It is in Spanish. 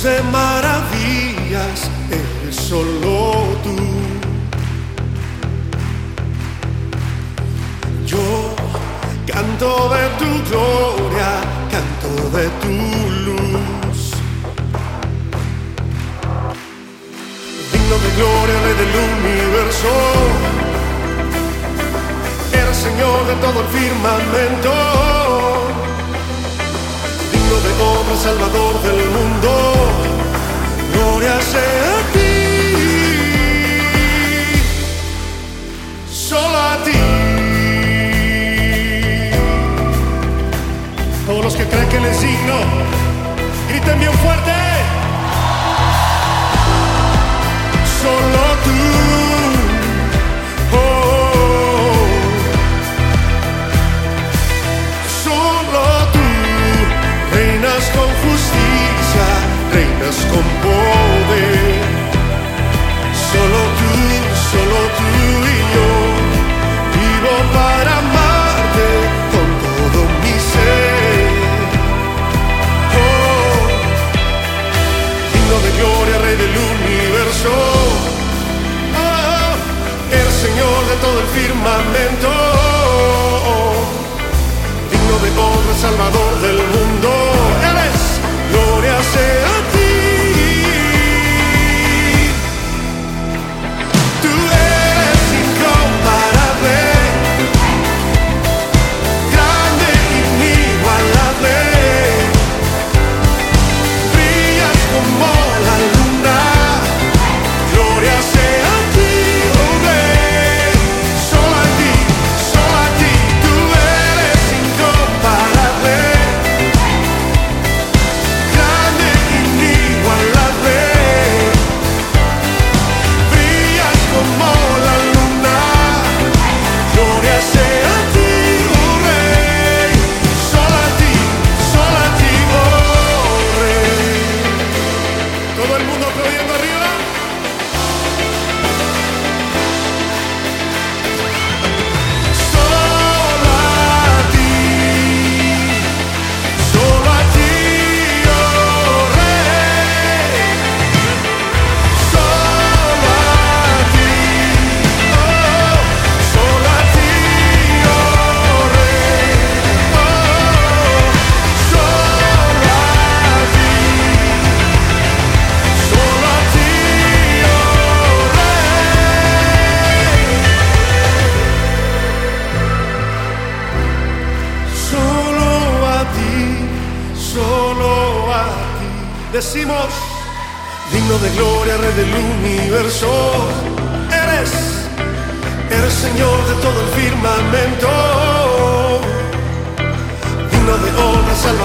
De maravillas, eres solo tú. Yo canto de tu gloria, canto de tu luz. Digno de gloria, rey del universo. Eres Señor de todo el firmamento. Digno de honra, Salvador del mundo. Gloria sea a ti. Solo a ti. Todos los que creen que Él es digno, griten bien fuerte. Todo el firmamento. Digno de honra, Salvador del mundo. decimos, digno de gloria, rey del universo, eres, eres Señor de todo el firmamento, digno de honra, salvación